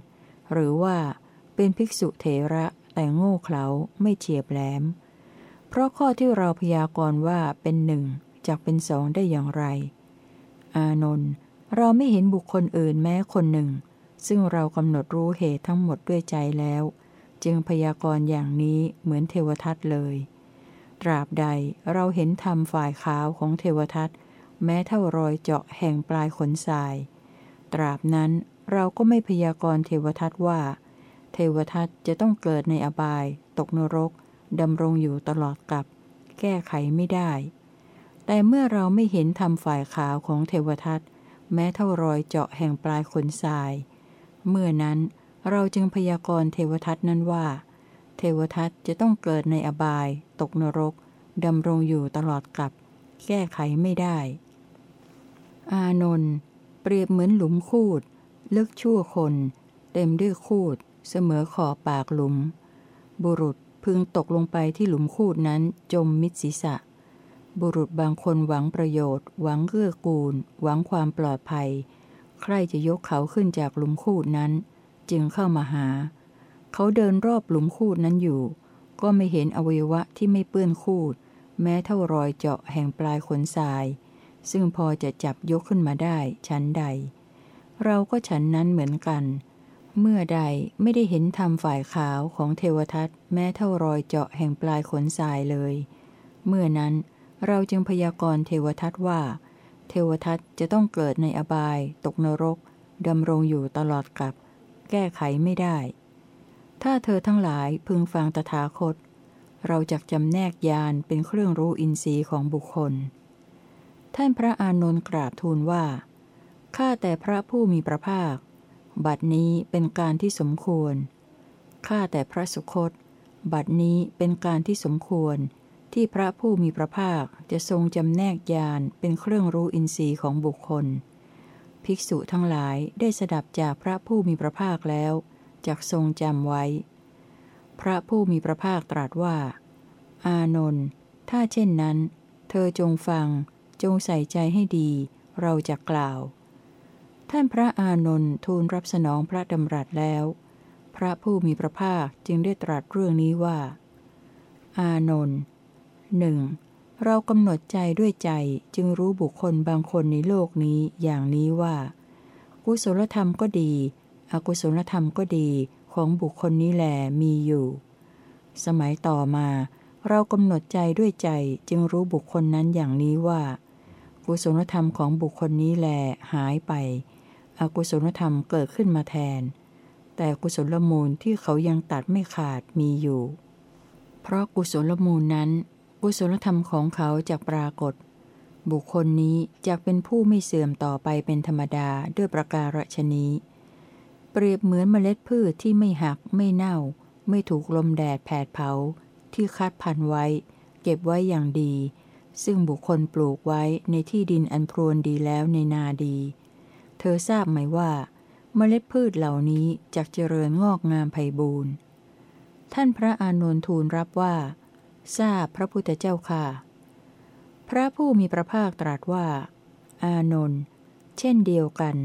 หรือว่า เป็นภิกษุเถระแต่โง่เขลาไม่เฉียบแหลม เพราะข้อที่เราพยากรณ์ว่าเป็นหนึ่งจากเป็นสองได้อย่างไร อานนท์เราไม่เห็นบุคคลอื่นแม้คนหนึ่ง ซึ่งเรากำหนดรู้เหตุทั้งหมดด้วยใจแล้ว จึงพยากรณ์อย่างนี้เหมือนเทวทัตเลย ตราบใดเราเห็นธรรมฝ่ายขาวของเทวทัตแม้เท่ารอยเจาะแห่งปลายขนทราย ตราบนั้นเราก็ไม่พยากรณ์เทวทัตว่า เทวทัตจะต้องเกิดในอบาย ตกนรกดำรงอยู่ตลอดกับ แก้ไขไม่ได้ แต่เมื่อเราไม่เห็นทำฝ่ายขาวของเทวทัตแม้เท่ารอยเจาะแห่งปลายขนทราย เมื่อนั้นเราจึงพยากรณ์เทวทัตนั้นว่า เทวทัตจะต้องเกิดในอบาย ตกนรกดำรงอยู่ตลอดกับ แก้ไขไม่ได้ อานนท์เปรียบเหมือนหลุมคูด ลึกชั่วคน เต็มด้วยคูด เสมอขอบปากหลุม บุรุษพึงตกลงไปที่หลุมคูดนั้นจมมิดศีรษะ บุรุษบางคนหวังประโยชน์ หวังเกื้อกูล หวังความปลอดภัย ใครจะยกเขาขึ้นจากหลุมคูดนั้น จึงเข้ามาหา เขาเดินรอบหลุมคูดนั้นอยู่ ก็ไม่เห็นอวัยวะที่ไม่เปื้อนคูด แม้เท่ารอยเจาะแห่งปลายขนทราย ซึ่งพอจะจับยกขึ้นมาได้ชั้นใด เราก็ฉันนั้นเหมือนกันเเมื่อใดไม่ได้เห็นธรรมฝ่ายขาวของเทวทัตแม้เท่ารอยเจาะแห่งปลายขนทรายเลย เมื่อนั้นเราจึงพยากรณ์เทวทัตว่า เทวทัตจะต้องเกิดในอบาย ตกนรกดำรงอยู่ตลอดกับ แก้ไขไม่ได้ ถ้าเธอทั้งหลายพึงฟังตถาคต เราจักจำแนกยานเป็นเครื่องรู้อินทรีย์ของบุคคล ท่านพระอานนท์กราบทูลว่าข้าแต่พระผู้มีพระภาค บัดนี้เป็นการที่สมควร ข้าแต่พระสุคต บัดนี้เป็นการที่สมควร ที่พระผู้มีพระภาคจะทรงจำแนกยานเป็นเครื่องรู้อินทรีย์ของบุคคล ภิกษุทั้งหลายได้สดับจากพระผู้มีพระภาคแล้วจักทรงจำไว้ พระผู้มีพระภาคตรัสว่า อานนท์ถ้าเช่นนั้น เธอจงฟังจงใส่ใจให้ดี เราจะกล่าว ท่านพระอานนท์ทูลรับสนองพระดำรัสแล้ว พระผู้มีพระภาคจึงได้ตรัสเรื่องนี้ว่า อานนท์หนึ่งเรากำหนดใจด้วยใจจึงรู้บุคคลบางคนในโลกนี้อย่างนี้ว่า กุศลธรรมก็ดี อกุศลธรรมก็ดีของบุคคลนี้แหลมีอยู่ สมัยต่อมา เรากำหนดใจด้วยใจจึงรู้บุคคลนั้นอย่างนี้ว่า กุศลธรรมของบุคคลนี้แหลหายไป อกุศลธรรมเกิดขึ้นมาแทน แต่กุศลมูลที่เขายังตัดไม่ขาดมีอยู่ เพราะกุศลมูลนั้น กุศลธรรมของเขาจะปรากฏ บุคคลนี้จะเป็นผู้ไม่เสื่อมต่อไปเป็นธรรมดาด้วยประการฉนี้ เปรียบเหมือนเมล็ดพืชที่ไม่หักไม่เน่า ไม่ถูกลมแดดแผดเผา ที่คัดพันไว้ เก็บไว้อย่างดี ซึ่งบุคคลปลูกไว้ในที่ดินอันพรวนดีแล้วในนาดี เธอทราบไหมว่า เมล็ดพืชเหล่านี้จะเจริญงอกงามไพบูรณ์ท่านพระอานนทูลรับว่า ทราบพระพุทธเจ้าค่ะ พระผู้มีพระภาคตรัสว่า อานนท์เช่นเดียวกัน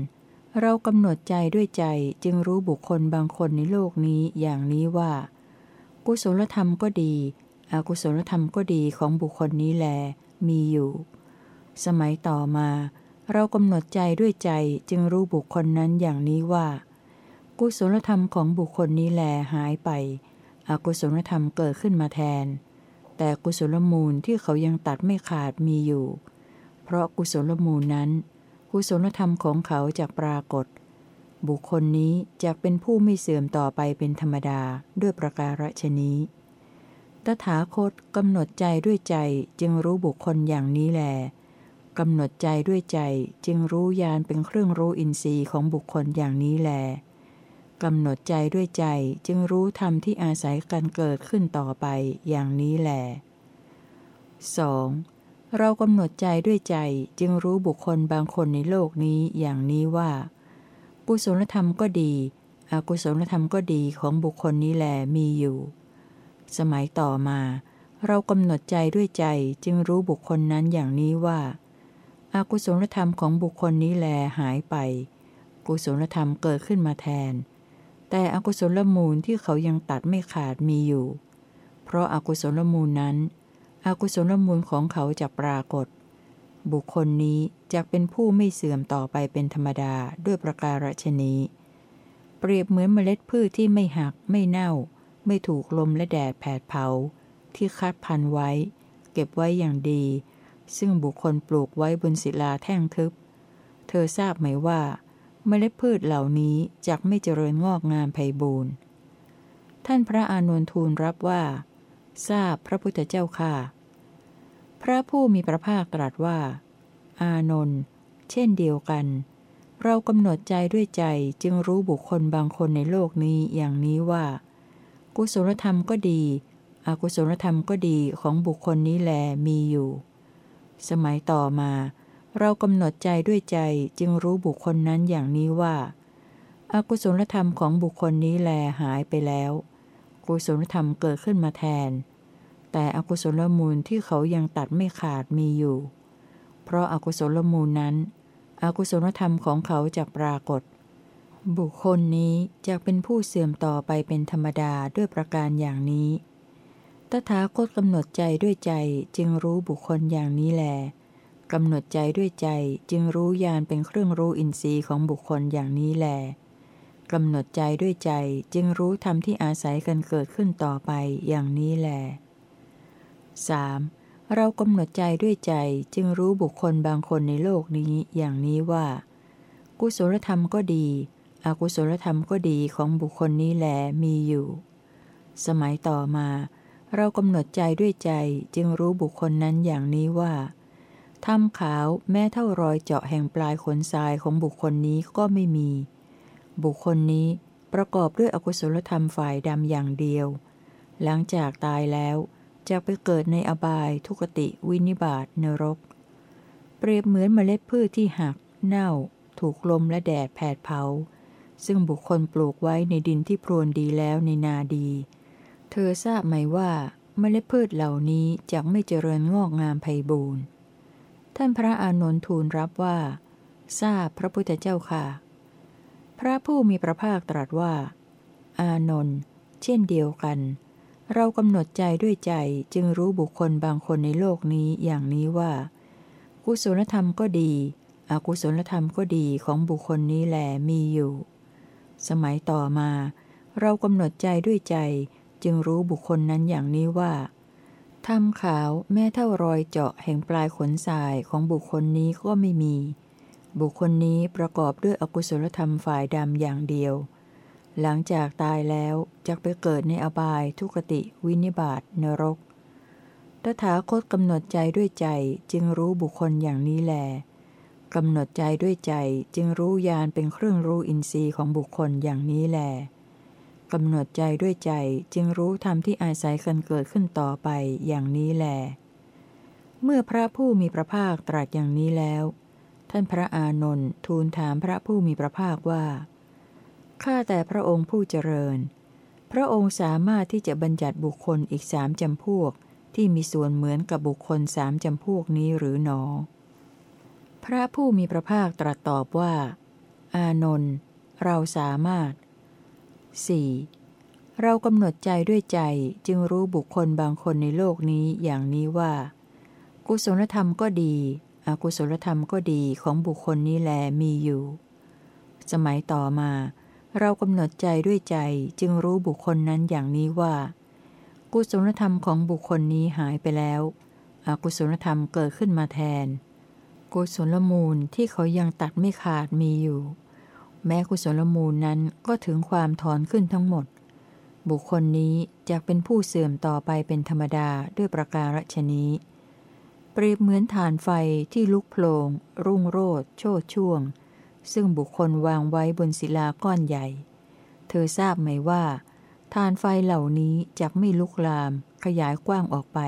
เรากำหนดใจด้วยใจจึงรู้บุคคลบางคนในโลกนี้อย่างนี้ว่า กุศลธรรมก็ดี อกุศลธรรมก็ดีของบุคคลนี้แลมีอยู่ สมัยต่อมา เรากำหนดใจด้วยใจจึงรู้บุคคลนั้นอย่างนี้ว่า กุศลธรรมของบุคคลนี้แลหายไป อกุศลธรรมเกิดขึ้นมาแทน แต่กุศลมูลที่เขายังตัดไม่ขาดมีอยู่ เพราะกุศลมูลนั้น กุศลธรรมของเขาจะปรากฏ บุคคลนี้จะเป็นผู้ไม่เสื่อมต่อไปเป็นธรรมดาด้วยประการฉนี้ตถาคตกำหนดใจด้วยใจจึงรู้บุคคลอย่างนี้แล กำหนดใจด้วยใจจึงรู้ยานเป็นเครื่องรู้อินทรีย์ของบุคคลอย่างนี้แลกำหนดใจด้วยใจจึงรู้ธรรมที่อาศัยกันเกิดขึ้นต่อไปอย่างนี้แหล 2. เรากำหนดใจด้วยใจจึงรู้บุคคลบางคนในโลกนี้อย่างนี้ว่า กุศลธรรมก็ดี อกุศลธรรมก็ดีของบุคคลนี้แหลมีอยู่ สมัยต่อมา เรากำหนดใจด้วยใจจึงรู้บุคคลนั้นอย่างนี้ว่า อากุศลธรรมของบุคคลนี้แลหายไป กุศลธรรมเกิดขึ้นมาแทน แต่อกุศลมูลที่เขายังตัดไม่ขาดมีอยู่ เพราะอากุศลมูลนั้นอกุศลมูลของเขาจะปรากฏ บุคคลนี้จะเป็นผู้ไม่เสื่อมต่อไปเป็นธรรมดาด้วยประการฉนี้ เปรียบเหมือนเมล็ดพืชที่ไม่หักไม่เน่า ไม่ถูกลมและแดดแผดเผา ที่คัดพันไว้ เก็บไว้อย่างดี ซึ่งบุคคลปลูกไว้บนศิลาแท่งทึบ เธอทราบไหมว่า เมล็ดพืชเหล่านี้จักไม่เจริญงอกงามไพบูรณ์ท่านพระอานนทูลรับว่า ทราบพระพุทธเจ้าค่ะ พระผู้มีพระภาคตรัสว่า อานนท์เช่นเดียวกัน เรากำหนดใจด้วยใจจึงรู้บุคคลบางคนในโลกนี้อย่างนี้ว่า กุศลธรรมก็ดี อกุศลธรรมก็ดีของบุคคลนี้แลมีอยู่ สมัยต่อมา เรากำหนดใจด้วยใจจึงรู้บุคคลนั้นอย่างนี้ว่า อากุศลธรรมของบุคคลนี้แลหายไปแล้ว กุศลธรรมเกิดขึ้นมาแทน แต่อกุศลมูลที่เขายังตัดไม่ขาดมีอยู่ เพราะอากุศลมูลนั้นอกุศลธรรมของเขาจะปรากฏ บุคคลนี้จะเป็นผู้เสื่อมต่อไปเป็นธรรมดาด้วยประการอย่างนี้ ตถาคตกำหนดใจด้วยใจจึงรู้บุคคลอย่างนี้แลกำหนดใจด้วยใจจึงรู้ญาณเป็นเครื่องรู้อินทรีย์ของบุคคลอย่างนี้แลกำหนดใจด้วยใจจึงรู้ธรรมที่อาศัยกันเกิดขึ้นต่อไปอย่างนี้แล 3. เรากำหนดใจด้วยใจจึงรู้บุคคลบางคนในโลกนี้อย่างนี้ว่า กุศลธรรมก็ดี อกุศลธรรมก็ดีของบุคคลนี้แลมีอยู่ สมัยต่อมา เรากำหนดใจด้วยใจจึงรู้บุคคลนั้นอย่างนี้ว่าทำขาวแม้เท่ารอยเจาะแห่งปลายขนทรายของบุคคลนี้ก็ไม่มี บุคคลนี้ประกอบด้วยอกุศลธรรมฝ่ายดำอย่างเดียว หลังจากตายแล้วจะไปเกิดในอบายทุกติวินิบาตนรก เปรียบเหมือนเมล็ดพืชที่หัก เน่า ถูกลมและแดดแผดเผา ซึ่งบุคคลปลูกไว้ในดินที่พรวนดีแล้วในนาดี เธอทราบไหมว่าเมล็ดพืชเหล่านี้จะไม่เจริญงอกงามไพบูรณ์ท่านพระอานนท์ทูลรับว่า ทราบพระพุทธเจ้าค่ะ พระผู้มีพระภาคตรัสว่า อานนท์เช่นเดียวกัน เรากำหนดใจด้วยใจจึงรู้บุคคลบางคนในโลกนี้อย่างนี้ว่า กุศลธรรมก็ดี อกุศลธรรมก็ดีของบุคคลนี้แหลมีอยู่ สมัยต่อมา เรากำหนดใจด้วยใจ จึงรู้บุคคลนั้นอย่างนี้ว่าทำขาวแม้เท่ารอยเจาะแห่งปลายขนสายของบุคคลนี้ก็ไม่มี บุคคลนี้ประกอบด้วยอกุศลธรรมฝ่ายดำอย่างเดียว หลังจากตายแล้วจะไปเกิดในอบายทุกติวินิบาตนรก ตถาคตกำหนดใจด้วยใจจึงรู้บุคคลอย่างนี้แลกำหนดใจด้วยใจจึงรู้ยานเป็นเครื่องรู้อินทรีย์ของบุคคลอย่างนี้แล กำหนดใจด้วยใจจึงรู้ธรรมที่อาศัยกันเกิดขึ้นต่อไปอย่างนี้แล เมื่อพระผู้มีพระภาคตรัสอย่างนี้แล้ว ท่านพระอานนท์ทูลถามพระผู้มีพระภาคว่า ข้าแต่พระองค์ผู้เจริญ พระองค์สามารถที่จะบัญญัติบุคคลอีกสามจำพวก ที่มีส่วนเหมือนกับบุคคลสามจำพวกนี้หรือหนอ พระผู้มีพระภาคตรัสตอบว่า อานนท์เราสามารถ 4. เรากำหนดใจด้วยใจจึงรู้บุคคลบางคนในโลกนี้อย่างนี้ว่า กุศลธรรมก็ดี อกุศลธรรมก็ดีของบุคคลนี้แลมีอยู่ สมัยต่อมา เรากำหนดใจด้วยใจจึงรู้บุคคลนั้นอย่างนี้ว่า กุศลธรรมของบุคคลนี้หายไปแล้ว อกุศลธรรมเกิดขึ้นมาแทน กุศลมูลที่เขายังตัดไม่ขาดมีอยู่ แม้กุศลมูลนั้นก็ถึงความถอนขึ้นทั้งหมด บุคคลนี้จะเป็นผู้เสื่อมต่อไปเป็นธรรมดาด้วยประการฉนี้ เปรียบเหมือนฐานไฟที่ลุกโผลงรุ่งโรดโชดช่วง ซึ่งบุคคลวางไว้บนศิลาก้อนใหญ่ เธอทราบไหมว่าฐานไฟเหล่านี้จะไม่ลุกลาม ขยายกว้างออกไป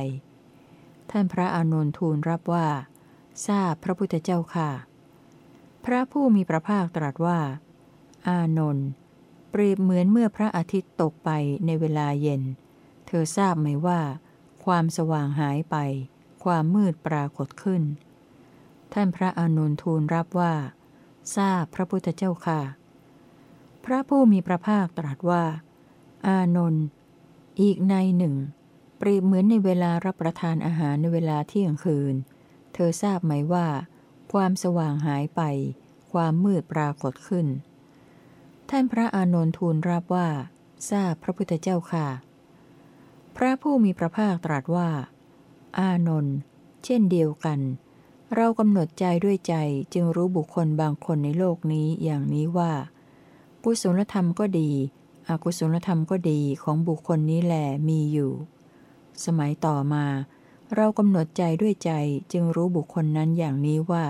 ท่านพระอานนทูลรับว่า ทราบพระพุทธเจ้าค่ะ พระผู้มีพระภาคตรัสว่า อานนท์เปรียบเหมือนเมื่อพระอาทิตย์ตกไปในเวลาเย็น เธอทราบไหมว่า ความสว่างหายไป ความมืดปรากฏขึ้น ท่านพระอานนท์ทูลรับว่า ทราบพระพุทธเจ้าค่ะ พระผู้มีพระภาคตรัสว่า อานนท์อีกในหนึ่ง เปรียบเหมือนในเวลารับประทานอาหารในเวลาเที่ยงคืน เธอทราบไหมว่า ความสว่างหายไป ความมืดปรากฏขึ้น ท่านพระอานนทูลรับว่า ทราบพระพุทธเจ้าค่ะ พระผู้มีพระภาคตรัสว่า อานนท์เช่นเดียวกัน เรากำหนดใจด้วยใจจึงรู้บุคคลบางคนในโลกนี้อย่างนี้ว่า กุศลธรรมก็ดี อกุศลธรรมก็ดีของบุคคลนี้แหลมีอยู่ สมัยต่อมา เรากำหนดใจด้วยใจจึงรู้บุคคลนั้นอย่างนี้ว่า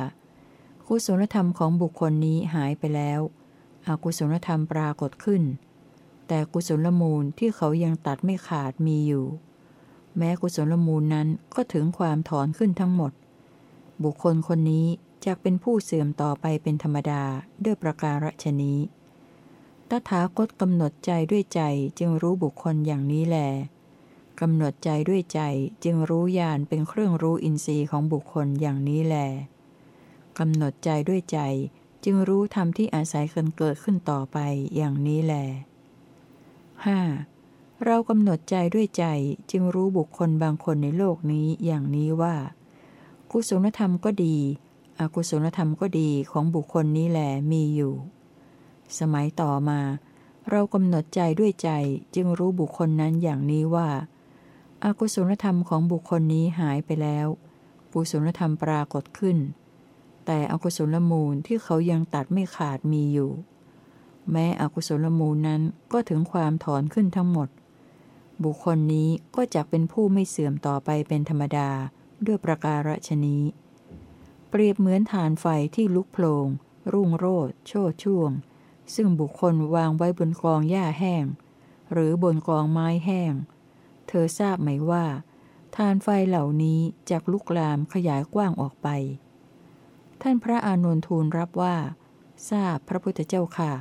กุศลธรรมของบุคคลนี้หายไปแล้ว อกุศลธรรมปรากฏขึ้น แต่กุศลมูลที่เขายังตัดไม่ขาดมีอยู่ แม้กุศลมูลนั้นก็ถึงความถอนขึ้นทั้งหมด บุคคลคนนี้จะเป็นผู้เสื่อมต่อไปเป็นธรรมดาด้วยประการฉนี้ตถาคตกำหนดใจด้วยใจจึงรู้บุคคลอย่างนี้แลกำหนดใจด้วยใจจึงรู้ญาณเป็นเครื่องรู้อินทรีย์ของบุคคลอย่างนี้แลกำหนดใจด้วยใจ จึงรู้ธรรมที่อาศัยกันเกิดขึ้นต่อไปอย่างนี้แล 5. เรากำหนดใจด้วยใจจึงรู้บุคคลบางคนในโลกนี้อย่างนี้ว่า กุศลธรรมก็ดี อกุศลธรรมก็ดีของบุคคลนี้แหลมีอยู่ สมัยต่อมา เรากำหนดใจด้วยใจจึงรู้บุคคลนั้นอย่างนี้ว่า อากุศลธรรมของบุคคลนี้หายไปแล้วกุศลธรรมปรากฏขึ้น แต่อกุศลมูลที่เขายังตัดไม่ขาดมีอยู่ แม้อกุศลมูลนั้นก็ถึงความถอนขึ้นทั้งหมด บุคคลนี้ก็จะเป็นผู้ไม่เสื่อมต่อไปเป็นธรรมดาด้วยประการฉนี้ เปรียบเหมือนฐานไฟที่ลุกโผลงรุ่งโรดโชดช่วง ซึ่งบุคคลวางไว้บนกองหญ้าแห้ง หรือบนกองไม้แห้ง เธอทราบไหมว่าฐานไฟเหล่านี้จะลุกลามขยายกว้างออกไป ท่านพระอานนทูลรับว่า ทราบพระพุทธเจ้าค่ะ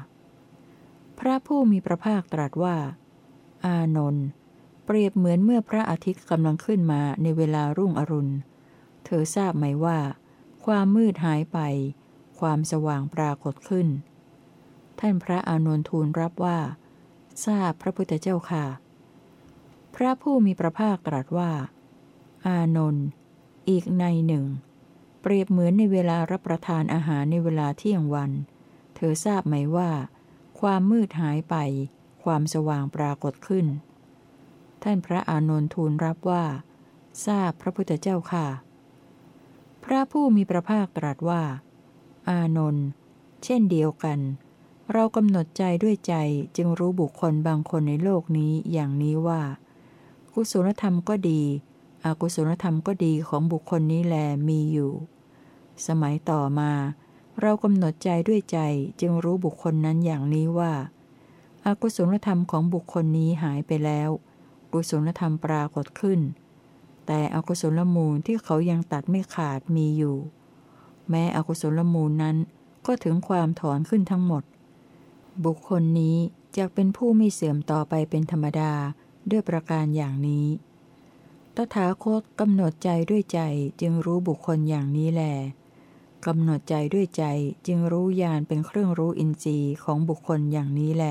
พระผู้มีพระภาคตรัสว่า อานนท์เปรียบเหมือนเมื่อพระอาทิตย์กำลังขึ้นมาในเวลารุ่งอรุณ เธอทราบไหมว่า ความมืดหายไป ความสว่างปรากฏขึ้น ท่านพระอานนทูลรับว่า ทราบพระพุทธเจ้าค่ะ พระผู้มีพระภาคตรัสว่า อานนท์อีกในหนึ่ง เปรียบเหมือนในเวลารับประทานอาหารในเวลาเที่ยงวัน เธอทราบไหมว่า ความมืดหายไป ความสว่างปรากฏขึ้น ท่านพระอานนทูลรับว่า ทราบพระพุทธเจ้าค่ะ พระผู้มีพระภาคตรัสว่า อานนท์เช่นเดียวกัน เรากำหนดใจด้วยใจจึงรู้บุคคลบางคนในโลกนี้อย่างนี้ว่า กุศลธรรมก็ดี อกุศลธรรมก็ดีของบุคคลนี้แลมีอยู่ สมัยต่อมา เรากำหนดใจด้วยใจจึงรู้บุคคลนั้นอย่างนี้ว่า อากุศลธรรมของบุคคลนี้หายไปแล้ว กุศลธรรมปรากฏขึ้น แต่อกุศลมูลที่เขายังตัดไม่ขาดมีอยู่ แม้อกุศลมูลนั้นก็ถึงความถอนขึ้นทั้งหมด บุคคลนี้จะเป็นผู้ไม่เสื่อมต่อไปเป็นธรรมดาด้วยประการอย่างนี้ ตถาคตกำหนดใจด้วยใจจึงรู้บุคคลอย่างนี้แลกำหนดใจด้วยใจจึงรู้ญาณเป็นเครื่องรู้อินทรีย์ของบุคคลอย่างนี้แล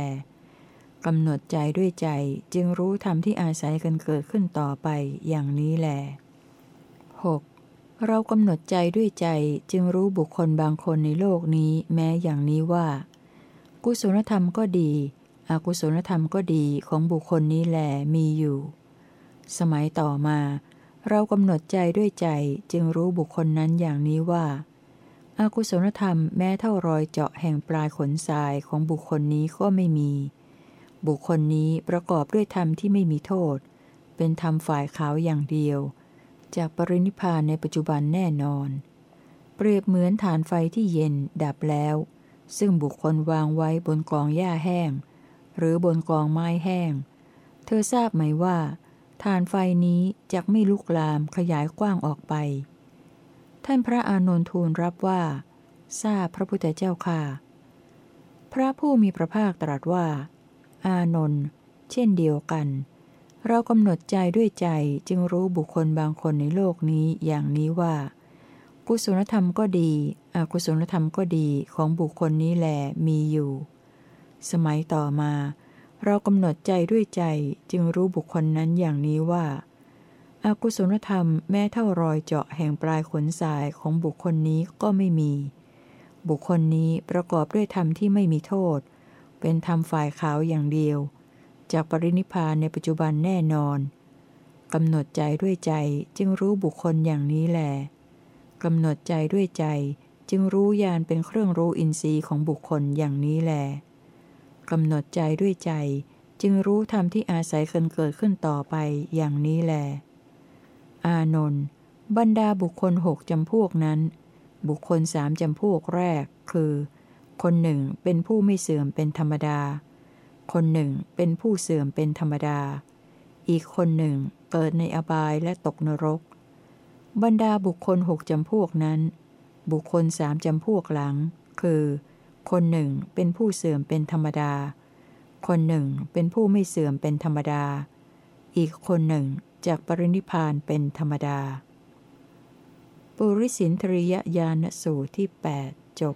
กำหนดใจด้วยใจจึงรู้ธรรมที่อาศัยกันเกิดขึ้นต่อไปอย่างนี้แล 6. เรากำหนดใจด้วยใจจึงรู้บุคคลบางคนในโลกนี้แม้อย่างนี้ว่า กุศลธรรมก็ดี อกุศลธรรมก็ดีของบุคคลนี้แลมีอยู่ สมัยต่อมา เรากำหนดใจด้วยใจจึงรู้บุคคลนั้นอย่างนี้ว่า อากุศลธรรมแม้เท่ารอยเจาะแห่งปลายขนทรายของบุคคลนี้ก็ไม่มี บุคคลนี้ประกอบด้วยธรรมที่ไม่มีโทษ เป็นธรรมฝ่ายขาวอย่างเดียว จากปรินิพานในปัจจุบันแน่นอน เปรียบเหมือนฐานไฟที่เย็นดับแล้ว ซึ่งบุคคลวางไว้บนกองหญ้าแห้ง หรือบนกองไม้แห้ง เธอทราบไหมว่า ฐานไฟนี้จะไม่ลุกลามขยายกว้างออกไป ท่านพระอานนทูลรับว่า ทราบพระพุทธเจ้าค่ะ พระผู้มีพระภาคตรัสว่า อานนท์เช่นเดียวกัน เรากำหนดใจด้วยใจจึงรู้บุคคลบางคนในโลกนี้อย่างนี้ว่า กุศลธรรมก็ดี อกุศลธรรมก็ดีของบุคคลนี้แหลมีอยู่ สมัยต่อมา เรากำหนดใจด้วยใจจึงรู้บุคคลนั้นอย่างนี้ว่าอากุศลธรรมแม้เท่ารอยเจาะแห่งปลายขนสายของบุคคลนี้ก็ไม่มี บุคคลนี้ประกอบด้วยธรรมที่ไม่มีโทษ เป็นธรรมฝ่ายขาวอย่างเดียว จากปรินิพานในปัจจุบันแน่นอนกำหนดใจด้วยใจจึงรู้บุคคลอย่างนี้แหลกำหนดใจด้วยใจจึงรู้ญาณเป็นเครื่องรู้อินทรีย์ของบุคคลอย่างนี้แหละ กำหนดใจด้วยใจ จึงรู้ธรรมที่อาศัยกันเกิดขึ้นต่อไปอย่างนี้แล อานนท์บรรดาบุคคลหกจำพวกนั้น บุคคลสามจำพวกแรก คือ คนหนึ่งเป็นผู้ไม่เสื่อมเป็นธรรมดา คนหนึ่งเป็นผู้เสื่อมเป็นธรรมดา อีกคนหนึ่งเกิดในอบายและตกนรก บรรดาบุคคลหกจำพวกนั้น บุคคลสามจำพวกหลัง คือ คนหนึ่งเป็นผู้เสื่อมเป็นธรรมดา คนหนึ่งเป็นผู้ไม่เสื่อมเป็นธรรมดา อีกคนหนึ่งจากปรินิพานเป็นธรรมดา ปุริสินทริยญาณสูตรที่ 8 จบ